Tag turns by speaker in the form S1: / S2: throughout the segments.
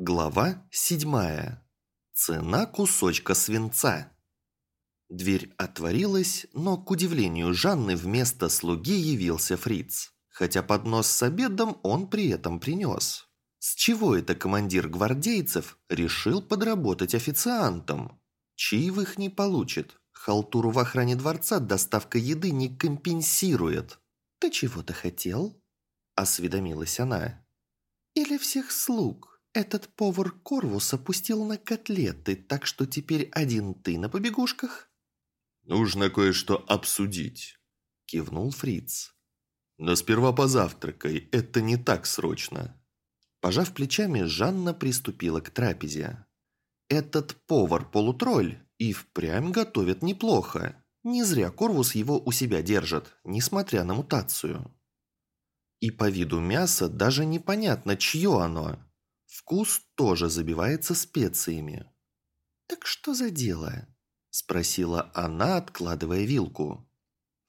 S1: Глава седьмая. Цена кусочка свинца. Дверь отворилась, но, к удивлению Жанны, вместо слуги явился фриц. Хотя поднос с обедом он при этом принес. С чего это командир гвардейцев решил подработать официантом? Чаевых не получит. Халтуру в охране дворца доставка еды не компенсирует. «Ты чего-то хотел?» – осведомилась она. «Или всех слуг?» Этот повар Корвус опустил на котлеты, так что теперь один ты на побегушках?»
S2: «Нужно кое-что обсудить», – кивнул Фриц. «Но сперва позавтракай, это не так срочно».
S1: Пожав плечами, Жанна приступила к трапезе. «Этот повар-полутролль и впрямь готовит неплохо. Не зря Корвус его у себя держит, несмотря на мутацию. И по виду мяса даже непонятно, чье оно. Вкус тоже забивается специями. «Так что за дело?» – спросила она, откладывая вилку.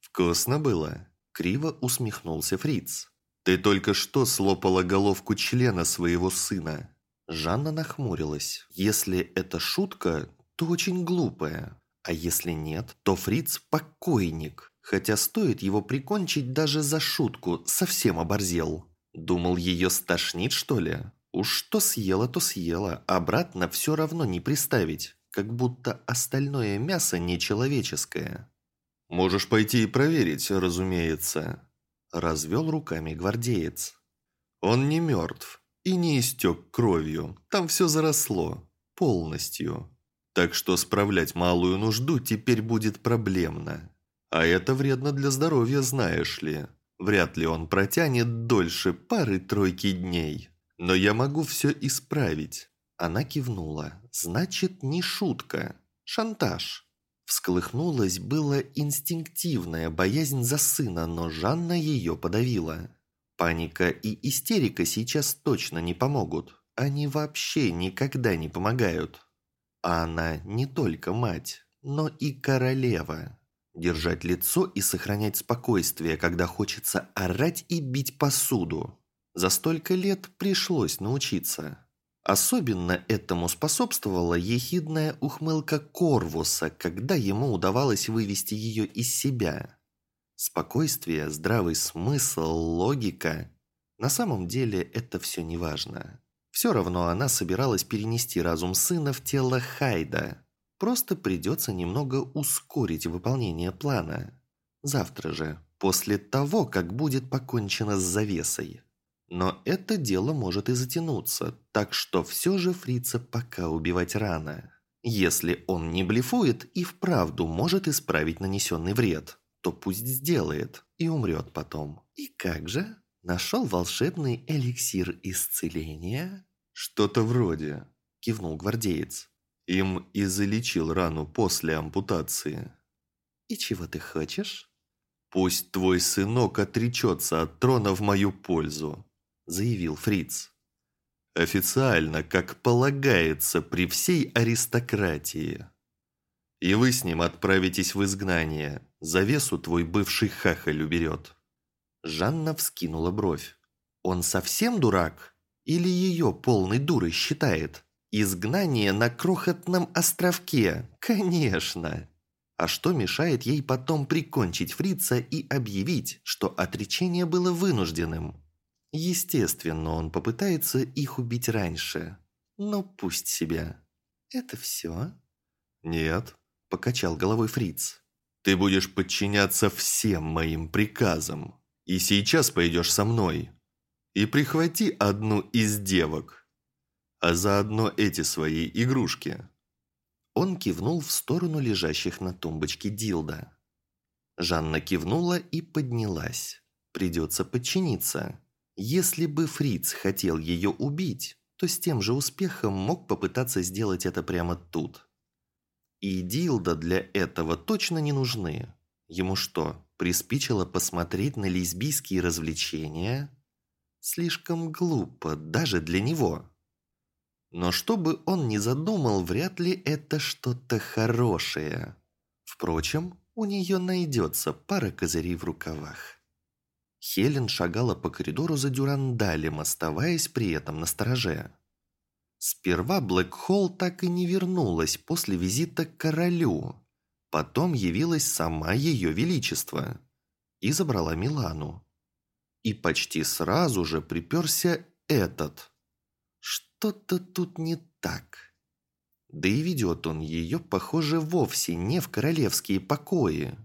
S2: «Вкусно было?»
S1: – криво усмехнулся Фриц.
S2: «Ты только что слопала головку члена своего сына».
S1: Жанна нахмурилась. Если это шутка, то очень глупая. А если нет, то Фриц покойник. Хотя стоит его прикончить даже за шутку, совсем оборзел. Думал, ее стошнит, что ли? Уж что съела, то съела, обратно все равно не приставить, как будто остальное мясо нечеловеческое.
S2: «Можешь пойти и проверить, разумеется», –
S1: развел руками гвардеец.
S2: «Он не мертв и не истек кровью, там все заросло, полностью. Так что справлять малую нужду теперь будет проблемно. А это вредно для здоровья, знаешь ли. Вряд ли он протянет дольше пары-тройки дней». Но я могу все исправить».
S1: Она кивнула. «Значит, не шутка. Шантаж». Всколыхнулась было инстинктивная боязнь за сына, но Жанна ее подавила. Паника и истерика сейчас точно не помогут. Они вообще никогда не помогают. А она не только мать, но и королева. Держать лицо и сохранять спокойствие, когда хочется орать и бить посуду. За столько лет пришлось научиться. Особенно этому способствовала ехидная ухмылка Корвуса, когда ему удавалось вывести ее из себя. Спокойствие, здравый смысл, логика. На самом деле это все не важно. Все равно она собиралась перенести разум сына в тело Хайда. Просто придется немного ускорить выполнение плана. Завтра же, после того, как будет покончено с завесой. Но это дело может и затянуться, так что все же фрица пока убивать рано. Если он не блефует и вправду может исправить нанесенный вред, то пусть сделает и умрет потом. И как же? Нашел волшебный эликсир исцеления?
S2: Что-то вроде,
S1: кивнул гвардеец.
S2: Им и залечил рану после ампутации.
S1: И чего ты хочешь?
S2: Пусть твой сынок отречется от трона в мою пользу заявил Фриц. Официально, как полагается при всей аристократии. И вы с ним отправитесь в изгнание. Завесу твой бывший хахаль уберет.
S1: Жанна вскинула бровь. Он совсем дурак? Или ее полной дурой считает? Изгнание на крохотном островке? Конечно. А что мешает ей потом прикончить фрица и объявить, что отречение было вынужденным? Естественно, он попытается их убить раньше. Но пусть себя. Это все?
S2: Нет,
S1: покачал головой Фриц.
S2: Ты будешь подчиняться всем моим приказам. И сейчас пойдешь со мной. И прихвати одну из девок. А заодно эти свои игрушки.
S1: Он кивнул в сторону лежащих на тумбочке Дилда. Жанна кивнула и поднялась. Придется подчиниться. Если бы Фриц хотел ее убить, то с тем же успехом мог попытаться сделать это прямо тут. И Дилда для этого точно не нужны. Ему что, приспичило посмотреть на лесбийские развлечения? Слишком глупо даже для него. Но что бы он ни задумал, вряд ли это что-то хорошее. Впрочем, у нее найдется пара козырей в рукавах. Хелен шагала по коридору за дюрандалем, оставаясь при этом на стороже. Сперва Блэк Холл так и не вернулась после визита к королю. Потом явилась сама ее величество и забрала Милану. И почти сразу же приперся этот. Что-то тут не так. Да и ведет он ее, похоже, вовсе не в королевские покои.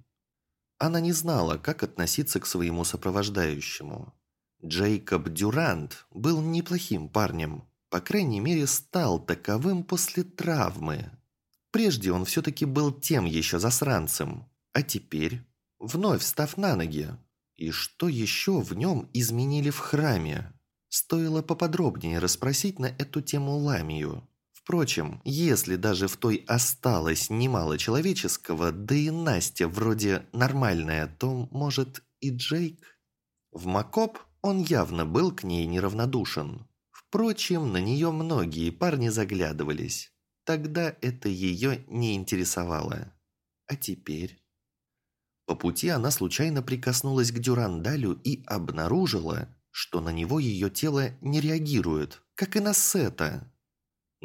S1: Она не знала, как относиться к своему сопровождающему. Джейкоб Дюрант был неплохим парнем, по крайней мере, стал таковым после травмы. Прежде он все-таки был тем еще засранцем, а теперь вновь став на ноги. И что еще в нем изменили в храме? Стоило поподробнее расспросить на эту тему Ламию. Впрочем, если даже в той осталось немало человеческого, да и Настя вроде нормальная, то, может, и Джейк? В Макоп он явно был к ней неравнодушен. Впрочем, на нее многие парни заглядывались. Тогда это ее не интересовало. А теперь... По пути она случайно прикоснулась к Дюрандалю и обнаружила, что на него ее тело не реагирует, как и на Сета.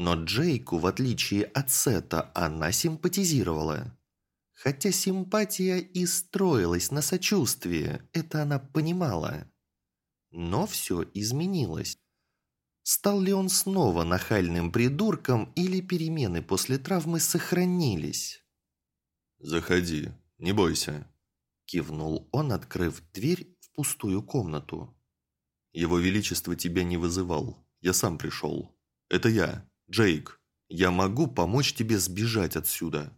S1: Но Джейку, в отличие от Сета, она симпатизировала. Хотя симпатия и строилась на сочувствии, это она понимала. Но все изменилось. Стал ли он снова нахальным придурком или перемены после травмы сохранились?
S2: «Заходи, не бойся», – кивнул он, открыв дверь в пустую комнату. «Его Величество тебя не вызывал, я сам пришел. Это я, «Джейк, я могу помочь тебе сбежать отсюда?»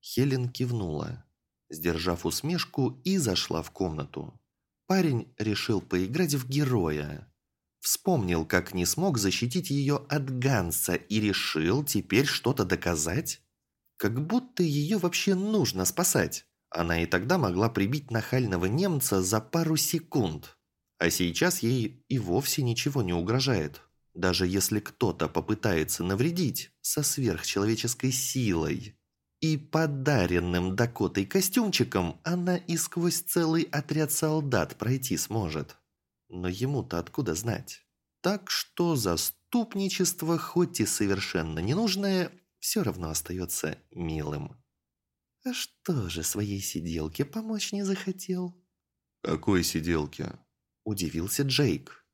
S1: Хелен кивнула, сдержав усмешку и зашла в комнату. Парень решил поиграть в героя. Вспомнил, как не смог защитить ее от Ганса и решил теперь что-то доказать. Как будто ее вообще нужно спасать. Она и тогда могла прибить нахального немца за пару секунд. А сейчас ей и вовсе ничего не угрожает. Даже если кто-то попытается навредить со сверхчеловеческой силой и подаренным Дакотой костюмчиком, она и сквозь целый отряд солдат пройти сможет. Но ему-то откуда знать? Так что заступничество, хоть и совершенно ненужное, все равно остается милым. А что же своей сиделке помочь не захотел?
S2: «Какой сиделке?»
S1: – удивился Джейк.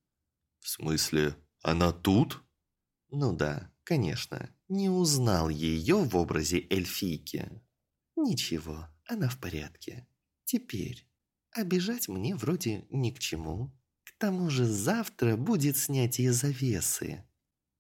S2: «В смысле, она тут?
S1: Ну да, конечно. Не узнал ее в образе эльфийки. Ничего, она в порядке. Теперь обижать мне вроде ни к чему. К тому же завтра будет снятие завесы.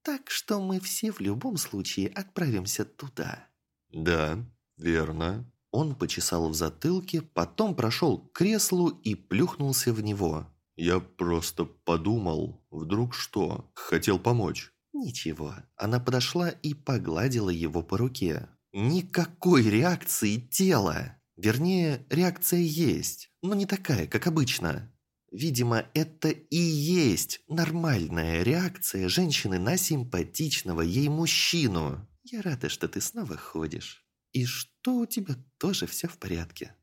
S1: Так что мы все в любом случае отправимся туда.
S2: Да, верно.
S1: Он почесал в затылке, потом прошел к креслу и плюхнулся в него.
S2: Я просто подумал, вдруг что, хотел помочь.
S1: Ничего. Она подошла и погладила его по руке. Никакой реакции тела. Вернее, реакция есть, но не такая, как обычно. Видимо, это и есть нормальная реакция женщины на симпатичного ей мужчину. Я рада, что ты снова ходишь. И что у тебя тоже все в порядке.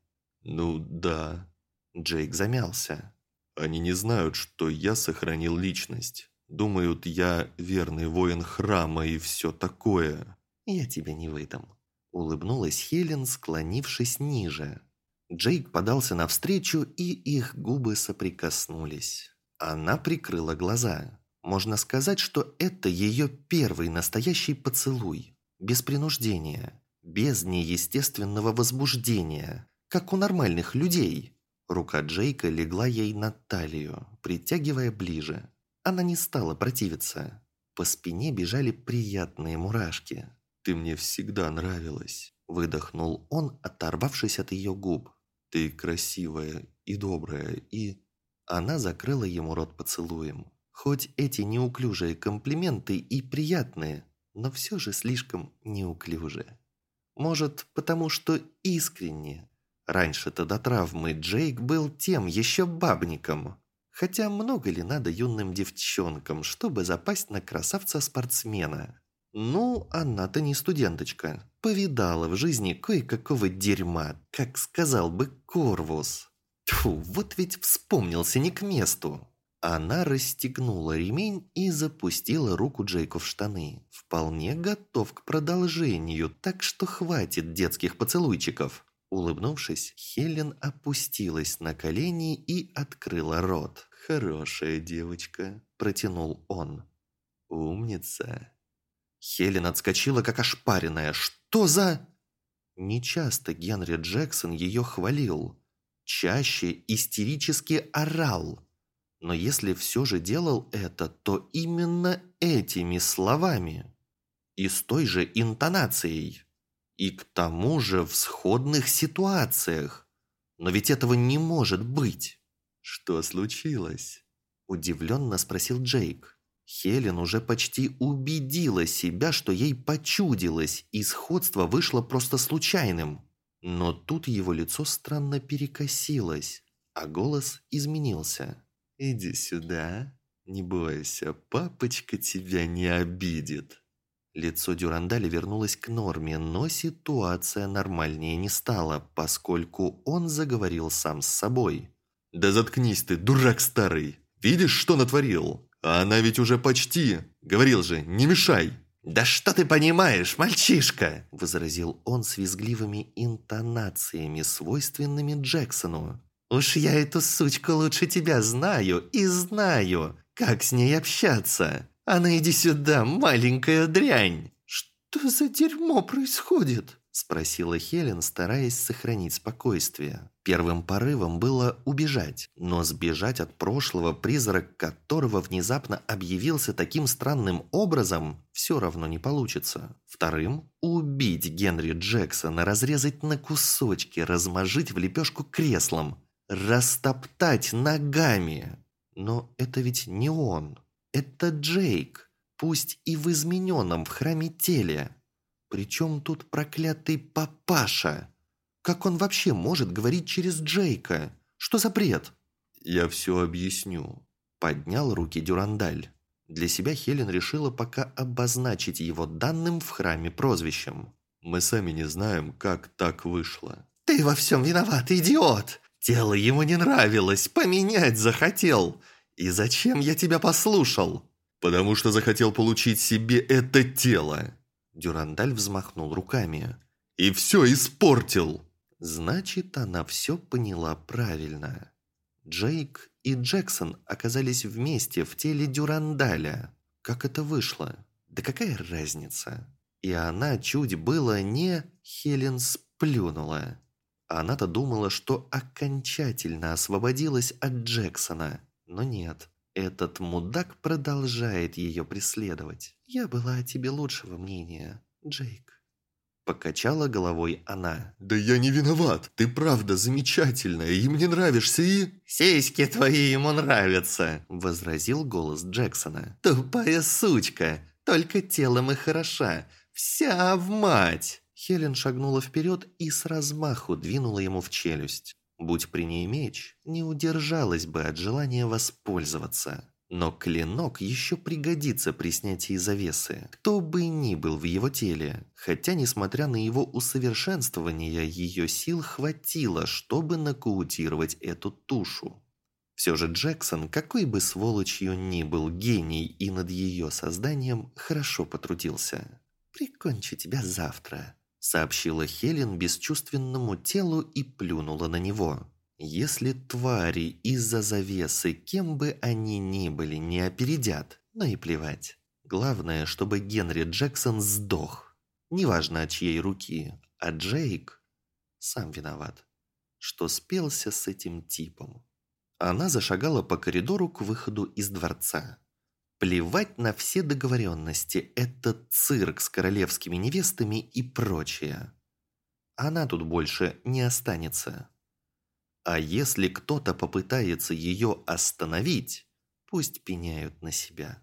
S2: Ну да.
S1: Джейк замялся.
S2: Они не знают, что я сохранил личность. Думают, я верный воин храма и все такое.
S1: Я тебя не выдам. Улыбнулась Хелен, склонившись ниже. Джейк подался навстречу, и их губы соприкоснулись. Она прикрыла глаза. Можно сказать, что это ее первый настоящий поцелуй. Без принуждения, без неестественного возбуждения, как у нормальных людей. Рука Джейка легла ей на талию, притягивая ближе. Она не стала противиться. По спине бежали приятные мурашки.
S2: «Ты мне всегда нравилась», –
S1: выдохнул он, оторвавшись от ее губ.
S2: «Ты красивая и добрая, и...»
S1: Она закрыла ему рот поцелуем. Хоть эти неуклюжие комплименты и приятные, но все же слишком неуклюжие. Может, потому что искренне, Раньше-то до травмы Джейк был тем еще бабником. Хотя много ли надо юным девчонкам, чтобы запасть на красавца-спортсмена? Ну, она-то не студенточка. Повидала в жизни кое-какого дерьма, как сказал бы Корвус. Тьфу, вот ведь вспомнился не к месту. Она расстегнула ремень и запустила руку Джейку в штаны. Вполне готов к продолжению, так что хватит детских поцелуйчиков. Улыбнувшись, Хелен опустилась на колени и открыла рот. «Хорошая девочка», – протянул он. «Умница». Хелен отскочила, как ошпаренная. «Что за...» Нечасто Генри Джексон ее хвалил. Чаще истерически орал. Но если все же делал это, то именно этими словами. И с той же интонацией. И к тому же в сходных ситуациях. Но ведь этого не может быть. «Что случилось?» Удивленно спросил Джейк. Хелен уже почти убедила себя, что ей почудилось, и сходство вышло просто случайным. Но тут его лицо странно перекосилось, а голос изменился. «Иди сюда. Не бойся, папочка тебя не обидит». Лицо Дюрандаля вернулось к норме, но ситуация нормальнее не стала, поскольку он заговорил сам с собой. «Да заткнись ты, дурак старый! Видишь, что натворил? А она ведь уже почти. Говорил же, не мешай. «Да что ты понимаешь, мальчишка?» – возразил он с визгливыми интонациями, свойственными Джексону. «Уж я эту сучку лучше тебя знаю и знаю, как с ней общаться. Она иди сюда, маленькая дрянь!» «Что за дерьмо происходит?» Спросила Хелен, стараясь сохранить спокойствие. Первым порывом было убежать, но сбежать от прошлого, призрак которого внезапно объявился таким странным образом, все равно не получится. Вторым – убить Генри Джексона, разрезать на кусочки, размажить в лепешку креслом, растоптать ногами. Но это ведь не он, это Джейк, пусть и в измененном в храме теле. Причем тут проклятый папаша? Как он вообще может говорить через Джейка? Что за бред? Я все объясню. Поднял руки Дюрандаль. Для себя Хелен решила пока обозначить его данным в храме прозвищем. Мы сами не знаем, как так вышло. «Ты во всем виноват, идиот! Тело ему не нравилось, поменять захотел. И зачем я тебя послушал?» «Потому что захотел получить себе это тело. Дюрандаль взмахнул руками. «И все испортил!» Значит, она все поняла правильно. Джейк и Джексон оказались вместе в теле Дюрандаля. Как это вышло? Да какая разница? И она чуть было не Хелен сплюнула. Она-то думала, что окончательно освободилась от Джексона. Но нет, этот мудак продолжает ее преследовать. «Я была о тебе лучшего мнения, Джейк». Покачала головой она. «Да я не виноват. Ты правда замечательная, и мне нравишься, и...» «Сиськи твои ему нравятся», — возразил голос Джексона. «Тупая сучка, только телом и хороша. Вся в мать!» Хелен шагнула вперед и с размаху двинула ему в челюсть. Будь при ней меч, не удержалась бы от желания воспользоваться. Но клинок еще пригодится при снятии завесы, кто бы ни был в его теле. Хотя, несмотря на его усовершенствование, ее сил хватило, чтобы нокаутировать эту тушу. Все же Джексон, какой бы сволочью ни был гений и над ее созданием, хорошо потрудился. «Прикончу тебя завтра», сообщила Хелен бесчувственному телу и плюнула на него. Если твари из-за завесы, кем бы они ни были, не опередят, но и плевать. Главное, чтобы Генри Джексон сдох. Неважно от чьей руки, а Джейк сам виноват, что спелся с этим типом. Она зашагала по коридору к выходу из дворца. Плевать на все договоренности, этот цирк с королевскими невестами и прочее. Она тут больше не останется. А если кто-то попытается ее остановить, пусть пеняют на себя.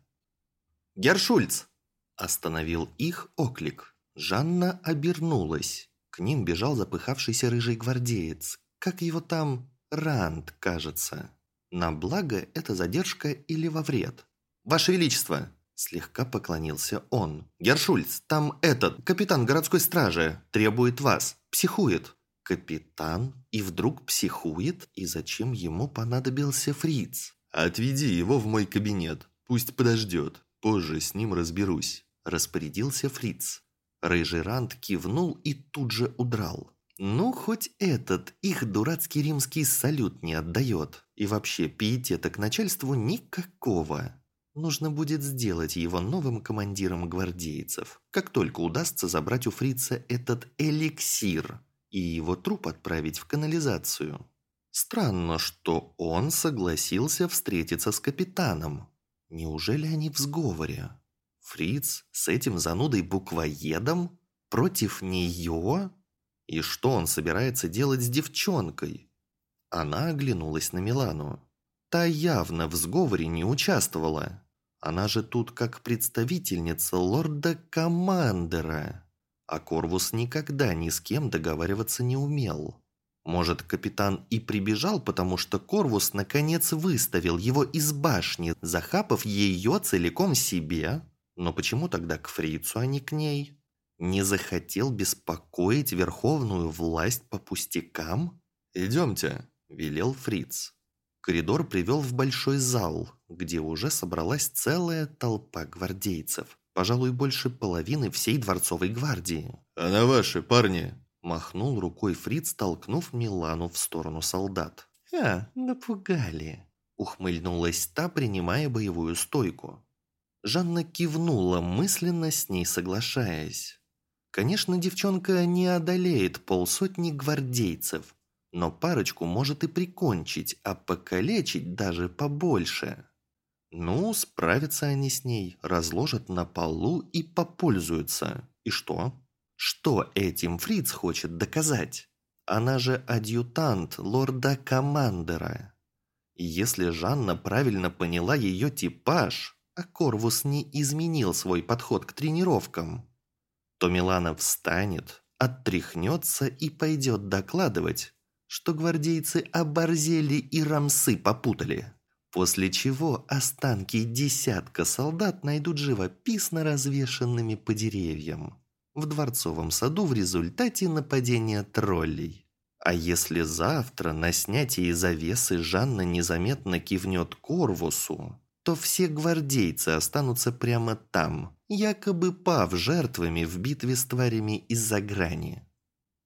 S1: «Гершульц!» – остановил их оклик. Жанна обернулась. К ним бежал запыхавшийся рыжий гвардеец. Как его там? Ранд, кажется. На благо это задержка или во вред. «Ваше Величество!» Слегка поклонился он. «Гершульц, там этот, капитан городской стражи, требует вас. Психует». «Капитан? И вдруг психует? И зачем ему понадобился фриц?
S2: «Отведи его в мой кабинет. Пусть подождет. Позже с ним разберусь», – распорядился Фриц.
S1: Рыжий Рант кивнул и тут же удрал. Ну, хоть этот их дурацкий римский салют не отдает. И вообще пиетета к начальству никакого. Нужно будет сделать его новым командиром гвардейцев, как только удастся забрать у фрица этот эликсир и его труп отправить в канализацию. Странно, что он согласился встретиться с капитаном. Неужели они в сговоре? Фриц с этим занудой-буквоедом? Против нее? И что он собирается делать с девчонкой? Она оглянулась на Милану. Та явно в сговоре не участвовала. Она же тут как представительница лорда-командера. А Корвус никогда ни с кем договариваться не умел. Может, капитан и прибежал, потому что Корвус наконец выставил его из башни, захапав ее целиком себе? Но почему тогда к фрицу, а не к ней? Не захотел беспокоить верховную власть по пустякам?
S2: «Идемте», – велел фриц.
S1: Коридор привел в большой зал, где уже собралась целая толпа гвардейцев. Пожалуй, больше половины всей дворцовой гвардии.
S2: «А на ваши, парни!»
S1: Махнул рукой Фриц, толкнув Милану в сторону солдат. «А, напугали!» Ухмыльнулась та, принимая боевую стойку. Жанна кивнула, мысленно с ней соглашаясь. Конечно, девчонка не одолеет полсотни гвардейцев, но парочку может и прикончить, а покалечить даже побольше. Ну, справятся они с ней, разложат на полу и попользуются. И что? Что этим Фриц хочет доказать? Она же адъютант лорда-командера. И если Жанна правильно поняла ее типаж, а Корвус не изменил свой подход к тренировкам, то Милана встанет, оттряхнется и пойдет докладывать, что гвардейцы оборзели и рамсы попутали. После чего останки десятка солдат найдут живописно развешанными по деревьям в дворцовом саду в результате нападения троллей. А если завтра на снятии завесы Жанна незаметно кивнет Корвусу, то все гвардейцы останутся прямо там, якобы пав жертвами в битве с тварями из-за грани.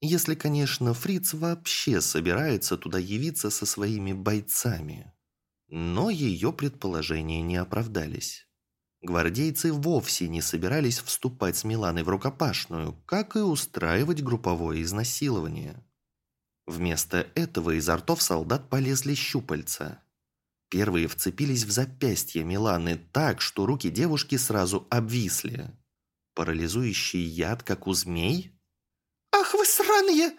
S1: Если, конечно, Фриц вообще собирается туда явиться со своими бойцами. Но ее предположения не оправдались. Гвардейцы вовсе не собирались вступать с Миланой в рукопашную, как и устраивать групповое изнасилование. Вместо этого изо ртов солдат полезли щупальца. Первые вцепились в запястье Миланы так, что руки девушки сразу обвисли. Парализующий яд, как у змей –
S3: «Ах вы сраные!»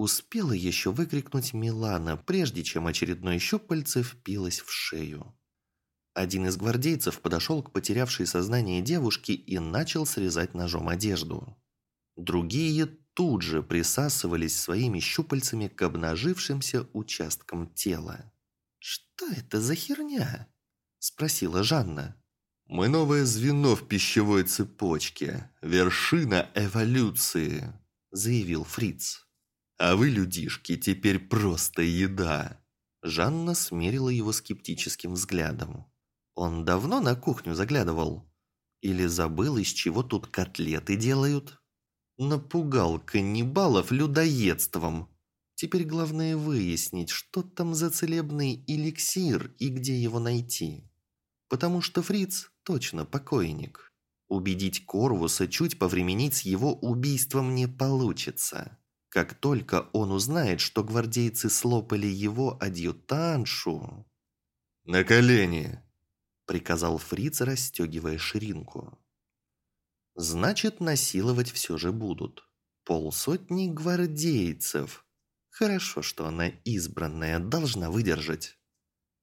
S1: Успела еще выкрикнуть Милана, прежде чем очередное щупальце впилось в шею. Один из гвардейцев подошел к потерявшей сознание девушке и начал срезать ножом одежду. Другие тут же присасывались своими щупальцами к обнажившимся участкам тела. «Что это за херня?» – спросила Жанна.
S2: «Мы новое звено в пищевой цепочке. Вершина эволюции», заявил Фриц. «А вы, людишки, теперь просто еда!»
S1: Жанна смерила его скептическим взглядом. Он давно на кухню заглядывал? Или забыл, из чего тут котлеты делают? Напугал каннибалов людоедством. Теперь главное выяснить, что там за целебный эликсир и где его найти. Потому что Фриц точно покойник. Убедить Корвуса чуть повременить с его убийством не получится. Как только он узнает, что гвардейцы слопали его адъютаншу...
S2: «На колени!»
S1: – приказал Фриц, расстегивая ширинку. «Значит, насиловать все же будут. Полсотни гвардейцев. Хорошо, что она избранная, должна выдержать.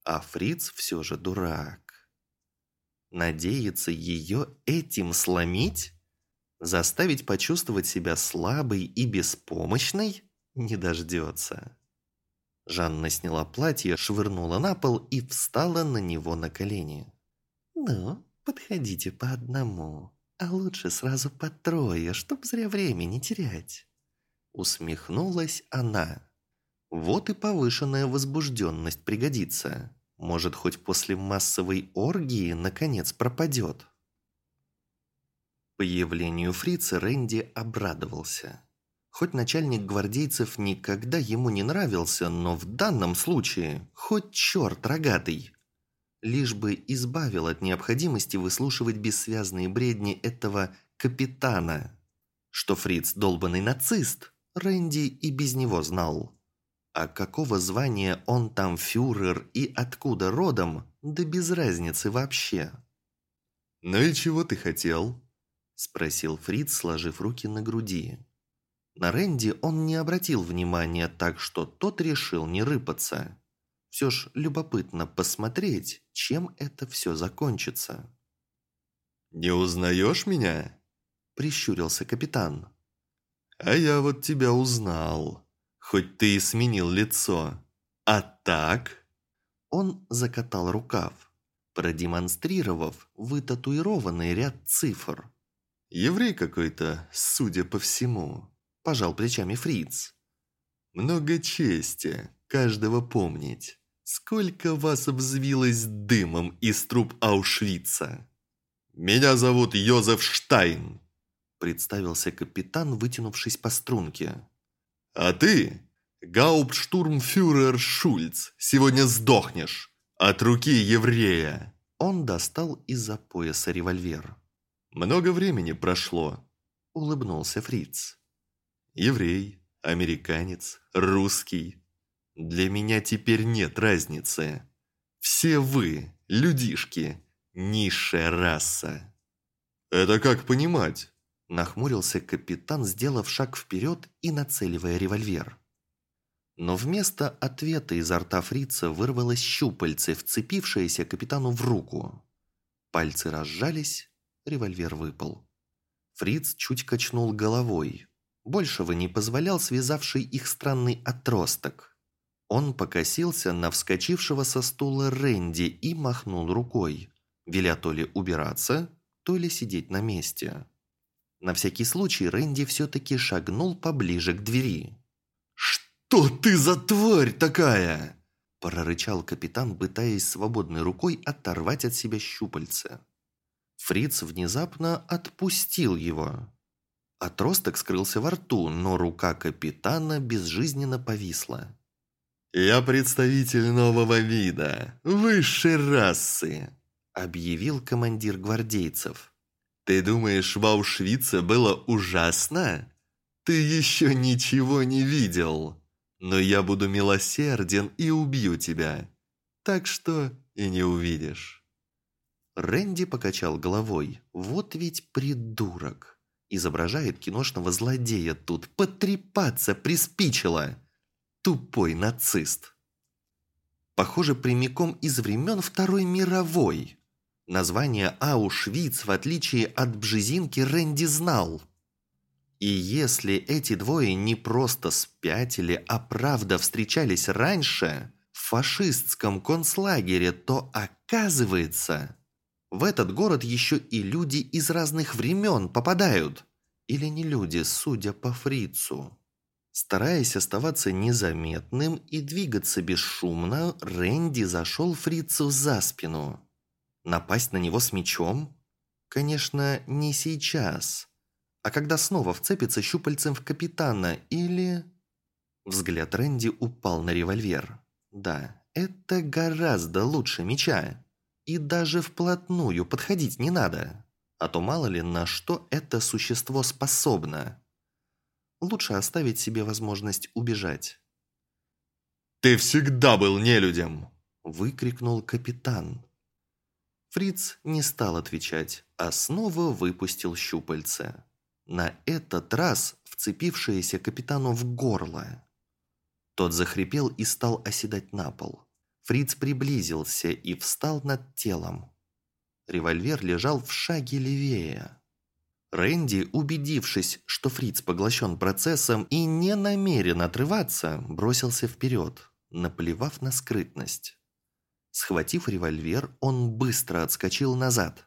S1: А Фриц все же дурак. Надеяться ее этим сломить? Заставить почувствовать себя слабой и беспомощной? Не дождется. Жанна сняла платье, швырнула на пол и встала на него на колени. «Ну, подходите по одному, а лучше сразу по трое, чтоб зря время не терять». Усмехнулась она. Вот и повышенная возбужденность пригодится. Может, хоть после массовой оргии наконец пропадет? Появлению фрица Рэнди обрадовался. Хоть начальник гвардейцев никогда ему не нравился, но в данном случае хоть черт рогатый. Лишь бы избавил от необходимости выслушивать бессвязные бредни этого капитана. Что фриц долбанный нацист, Рэнди и без него знал. А какого звания он там фюрер и откуда родом, да без разницы вообще.
S2: «Ну и чего ты хотел?»
S1: Спросил Фриц, сложив руки на груди. На Рэнди он не обратил внимания, так что тот решил не рыпаться. Все ж любопытно посмотреть, чем это все закончится.
S2: «Не узнаешь меня?»
S1: Прищурился капитан.
S2: «А я вот тебя узнал, хоть ты и сменил лицо. А так?»
S1: Он закатал рукав, продемонстрировав вытатуированный ряд цифр.
S2: Еврей какой-то, судя по всему.
S1: Пожал плечами Фриц.
S2: Много чести, каждого помнить. Сколько вас взвилось дымом из труб Аушвица? Меня зовут Йозеф Штайн. Представился капитан, вытянувшись по струнке. А ты, гауптштурмфюрер Шульц, сегодня сдохнешь от руки еврея.
S1: Он достал из-за пояса револьвер.
S2: «Много времени прошло», –
S1: улыбнулся Фриц.
S2: «Еврей, американец, русский. Для меня теперь нет разницы. Все вы, людишки, низшая раса». «Это как понимать?» – нахмурился капитан, сделав шаг вперед и нацеливая револьвер.
S1: Но вместо ответа изо рта фрица вырвалось щупальце, вцепившееся капитану в руку. Пальцы разжались, Револьвер выпал. Фриц чуть качнул головой. Большего не позволял связавший их странный отросток. Он покосился на вскочившего со стула Рэнди и махнул рукой, веля то ли убираться, то ли сидеть на месте. На всякий случай Рэнди все-таки шагнул поближе к двери.
S2: «Что ты за тварь такая?»
S1: прорычал капитан, пытаясь свободной рукой оторвать от себя щупальце. Фриц внезапно отпустил его. Отросток скрылся во рту, но рука капитана безжизненно повисла.
S2: «Я представитель нового вида, высшей расы», – объявил командир гвардейцев. «Ты думаешь, в Аушвице было ужасно? Ты еще ничего не видел, но я буду милосерден и убью тебя, так что и не увидишь».
S1: Рэнди покачал головой. Вот ведь придурок. Изображает киношного злодея тут. Потрепаться приспичило. Тупой нацист. Похоже, прямиком из времен Второй мировой. Название Аушвиц, в отличие от Бжезинки, Рэнди знал. И если эти двое не просто спятили, а правда встречались раньше, в фашистском концлагере, то оказывается... В этот город еще и люди из разных времен попадают. Или не люди, судя по фрицу. Стараясь оставаться незаметным и двигаться бесшумно, Рэнди зашел фрицу за спину. Напасть на него с мечом? Конечно, не сейчас. А когда снова вцепится щупальцем в капитана или... Взгляд Рэнди упал на револьвер. Да, это гораздо лучше меча. И даже вплотную подходить не надо. А то мало ли на что это существо способно. Лучше оставить себе возможность убежать.
S2: «Ты всегда был нелюдем!»
S1: – выкрикнул капитан. Фриц не стал отвечать, а снова выпустил щупальце. На этот раз вцепившееся капитану в горло. Тот захрипел и стал оседать на пол. Фриц приблизился и встал над телом. Револьвер лежал в шаге левее. Рэнди, убедившись, что Фриц поглощен процессом и не намерен отрываться, бросился вперед, наплевав на скрытность. Схватив револьвер, он быстро отскочил назад.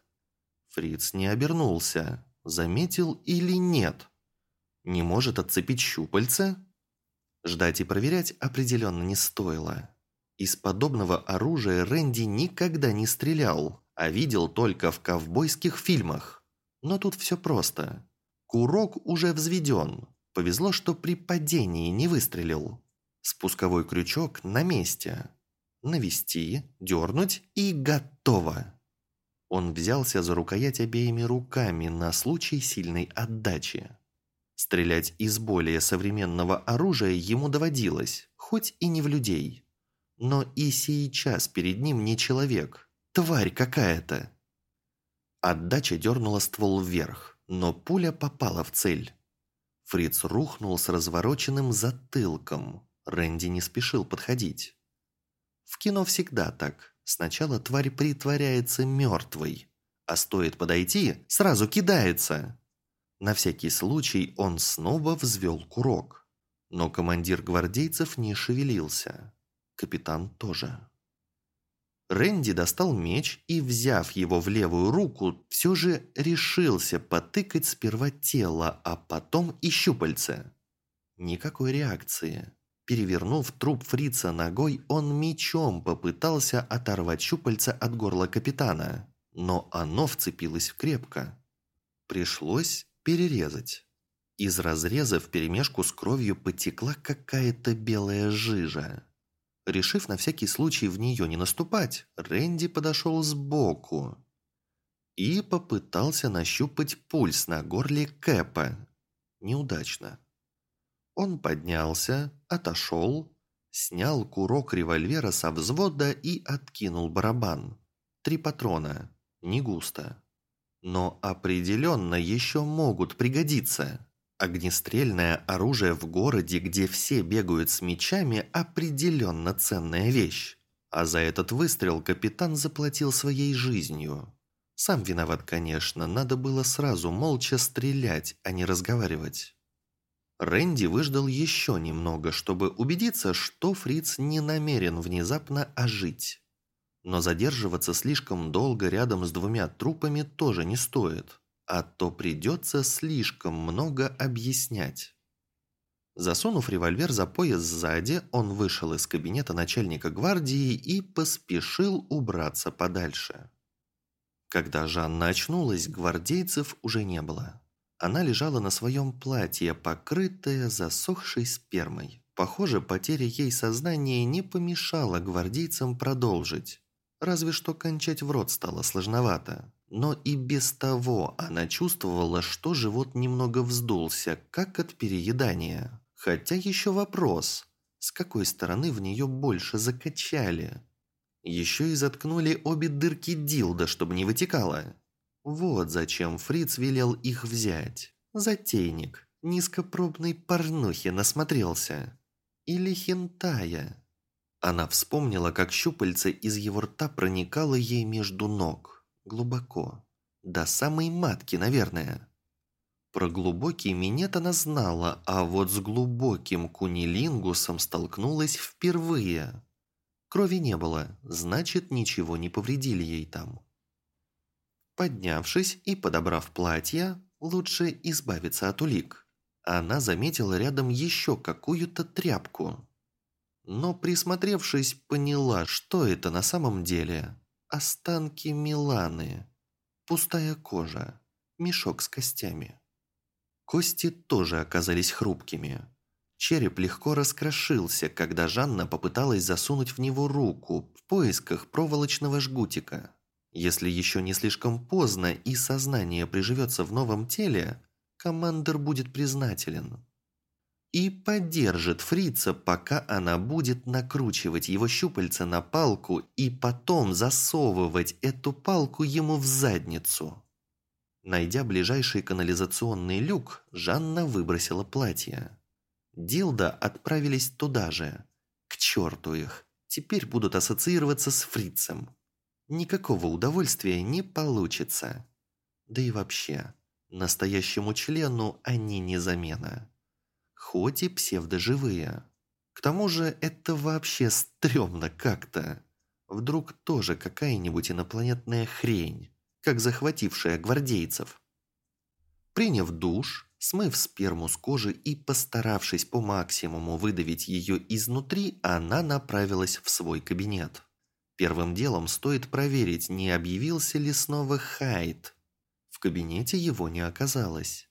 S1: Фриц не обернулся, заметил или нет. Не может отцепить щупальца? Ждать и проверять определенно не стоило. Из подобного оружия Рэнди никогда не стрелял, а видел только в ковбойских фильмах. Но тут все просто. Курок уже взведен. Повезло, что при падении не выстрелил. Спусковой крючок на месте. Навести, дернуть и готово. Он взялся за рукоять обеими руками на случай сильной отдачи. Стрелять из более современного оружия ему доводилось, хоть и не в людей. Но и сейчас перед ним не человек, тварь какая-то. Отдача дернула ствол вверх, но пуля попала в цель. Фриц рухнул с развороченным затылком. Рэнди не спешил подходить. В кино всегда так. Сначала тварь притворяется мертвой, а стоит подойти, сразу кидается. На всякий случай он снова взвел курок. Но командир гвардейцев не шевелился. Капитан тоже. Рэнди достал меч и, взяв его в левую руку, все же решился потыкать сперва тело, а потом и щупальце. Никакой реакции. Перевернув труп фрица ногой, он мечом попытался оторвать щупальца от горла капитана, но оно вцепилось крепко. Пришлось перерезать. Из разреза вперемешку с кровью потекла какая-то белая жижа. Решив на всякий случай в нее не наступать, Рэнди подошел сбоку и попытался нащупать пульс на горле Кэпа. Неудачно. Он поднялся, отошел, снял курок револьвера со взвода и откинул барабан. Три патрона, не густо. Но определенно еще могут пригодиться. Огнестрельное оружие в городе, где все бегают с мечами, определенно ценная вещь. А за этот выстрел капитан заплатил своей жизнью. Сам виноват, конечно, надо было сразу молча стрелять, а не разговаривать. Рэнди выждал еще немного, чтобы убедиться, что Фриц не намерен внезапно ожить. Но задерживаться слишком долго рядом с двумя трупами тоже не стоит, а то придется слишком много объяснять. Засунув револьвер за пояс сзади, он вышел из кабинета начальника гвардии и поспешил убраться подальше. Когда Жанна очнулась, гвардейцев уже не было. Она лежала на своем платье, покрытая засохшей спермой. Похоже, потеря ей сознания не помешала гвардейцам продолжить. Разве что кончать в рот стало сложновато. Но и без того она чувствовала, что живот немного вздулся, как от переедания. Хотя еще вопрос, с какой стороны в нее больше закачали. Еще и заткнули обе дырки дилда, чтобы не вытекало. Вот зачем Фриц велел их взять. Затейник. Низкопробной порнухи насмотрелся. Или хентая. Она вспомнила, как щупальце из его рта проникало ей между ног. Глубоко. До самой матки, наверное. Про глубокий минет она знала, а вот с глубоким кунилингусом столкнулась впервые. Крови не было, значит, ничего не повредили ей там. Поднявшись и подобрав платье, лучше избавиться от улик. Она заметила рядом еще какую-то тряпку. Но присмотревшись, поняла, что это на самом деле. Останки Миланы. Пустая кожа. Мешок с костями. Кости тоже оказались хрупкими. Череп легко раскрошился, когда Жанна попыталась засунуть в него руку в поисках проволочного жгутика. Если еще не слишком поздно и сознание приживется в новом теле, командир будет признателен. И поддержит фрица, пока она будет накручивать его щупальца на палку и потом засовывать эту палку ему в задницу. Найдя ближайший канализационный люк, Жанна выбросила платье. Дилда отправились туда же. К черту их, теперь будут ассоциироваться с фрицем никакого удовольствия не получится. Да и вообще, настоящему члену они не замена. Хоть и псевдоживые. К тому же это вообще стрёмно как-то. Вдруг тоже какая-нибудь инопланетная хрень, как захватившая гвардейцев. Приняв душ, Смыв сперму с кожи и постаравшись по максимуму выдавить ее изнутри, она направилась в свой кабинет. Первым делом стоит проверить, не объявился ли снова Хайд. В кабинете его не оказалось.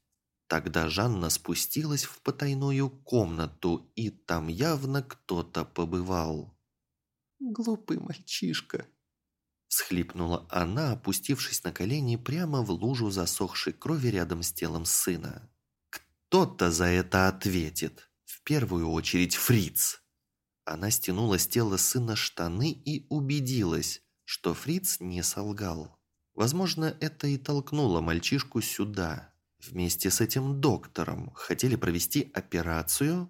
S1: Тогда Жанна спустилась в потайную комнату, и там явно кто-то побывал.
S3: «Глупый мальчишка», –
S1: всхлипнула она, опустившись на колени прямо в лужу засохшей крови рядом с телом сына. Кто-то за это ответит. В первую очередь Фриц. Она стянула с тела сына штаны и убедилась, что Фриц не солгал. Возможно, это и толкнуло мальчишку сюда. Вместе с этим доктором хотели провести операцию?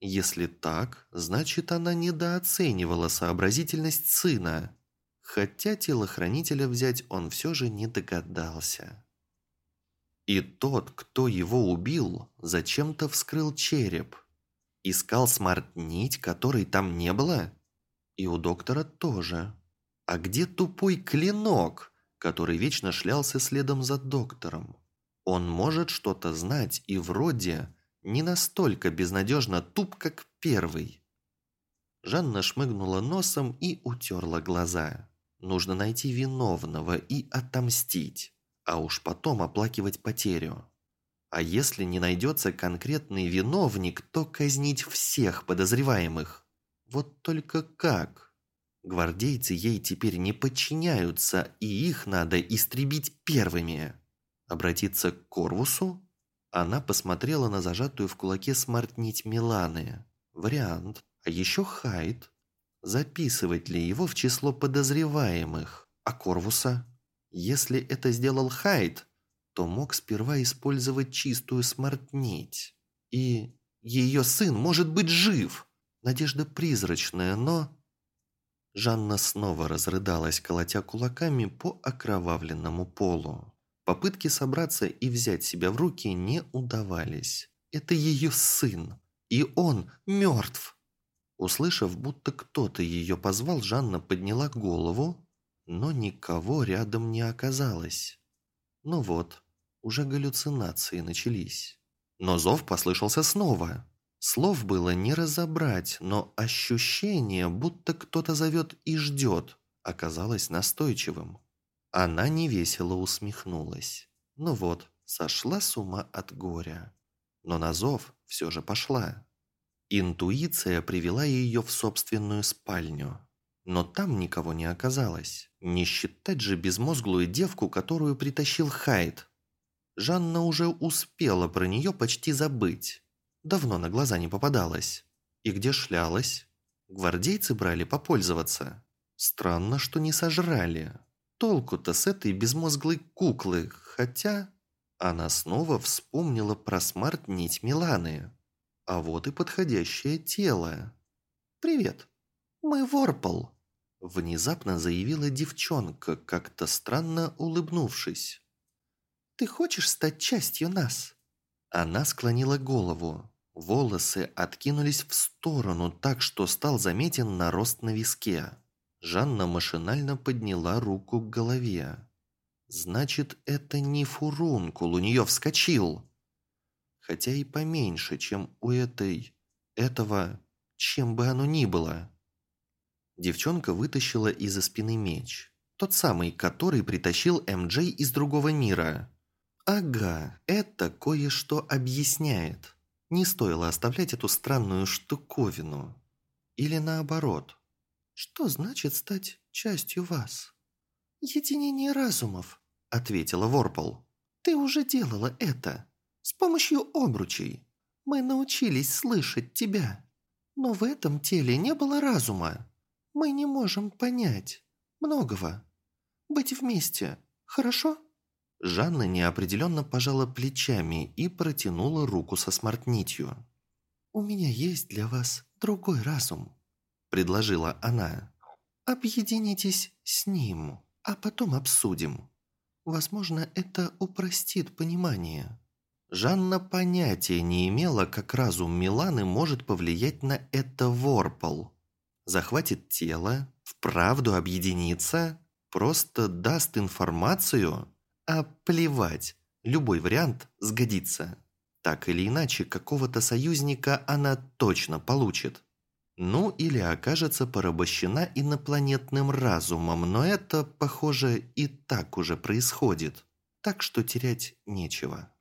S1: Если так, значит она недооценивала сообразительность сына. Хотя телохранителя взять он все же не догадался. И тот, кто его убил, зачем-то вскрыл череп. Искал смарт-нить, которой там не было? И у доктора тоже. А где тупой клинок, который вечно шлялся следом за доктором? Он может что-то знать и вроде не настолько безнадежно туп, как первый. Жанна шмыгнула носом и утерла глаза. Нужно найти виновного и отомстить а уж потом оплакивать потерю. А если не найдется конкретный виновник, то казнить всех подозреваемых. Вот только как? Гвардейцы ей теперь не подчиняются, и их надо истребить первыми. Обратиться к Корвусу? Она посмотрела на зажатую в кулаке смарт-нить Миланы. Вариант. А еще Хайд. Записывать ли его в число подозреваемых? А Корвуса? Если это сделал Хайд, то мог сперва использовать чистую смартнить. И ее сын может быть жив. Надежда призрачная, но... Жанна снова разрыдалась, колотя кулаками по окровавленному полу. Попытки собраться и взять себя в руки не удавались. Это ее сын, и он мертв. Услышав, будто кто-то ее позвал, Жанна подняла голову но никого рядом не оказалось. Ну вот, уже галлюцинации начались. Но зов послышался снова. Слов было не разобрать, но ощущение, будто кто-то зовет и ждет, оказалось настойчивым. Она невесело усмехнулась. Ну вот, сошла с ума от горя. Но на зов все же пошла. Интуиция привела ее в собственную спальню. Но там никого не оказалось. Не считать же безмозглую девку, которую притащил Хайд. Жанна уже успела про нее почти забыть. Давно на глаза не попадалась. И где шлялась? Гвардейцы брали попользоваться. Странно, что не сожрали. Толку-то с этой безмозглой куклы, хотя... Она снова вспомнила про смарт-нить Миланы. А вот и подходящее тело. «Привет, мы Ворпл», Внезапно заявила девчонка, как-то странно улыбнувшись. «Ты хочешь стать частью нас?» Она склонила голову. Волосы откинулись в сторону, так что стал заметен нарост на виске. Жанна машинально подняла руку к голове. «Значит, это не фурункул, у нее вскочил!» Хотя и поменьше, чем у этой... этого... чем бы оно ни было. Девчонка вытащила из-за спины меч. Тот самый, который притащил МД из другого мира. Ага, это кое-что объясняет. Не стоило оставлять эту странную штуковину. Или наоборот. Что значит стать частью вас? Единение разумов, ответила Ворпол. Ты уже делала это. С помощью обручей. Мы научились слышать тебя. Но в этом теле не было разума. Мы не можем понять многого. Быть вместе, хорошо?» Жанна неопределенно пожала плечами и протянула руку со смартнитью. «У меня есть для вас другой разум», – предложила она. «Объединитесь с ним, а потом обсудим. Возможно, это упростит понимание». Жанна понятия не имела, как разум Миланы может повлиять на это Ворпол захватит тело, вправду объединится, просто даст информацию, а плевать, любой вариант сгодится. Так или иначе, какого-то союзника она точно получит. Ну или окажется порабощена инопланетным разумом, но это, похоже, и так уже происходит. Так что терять нечего.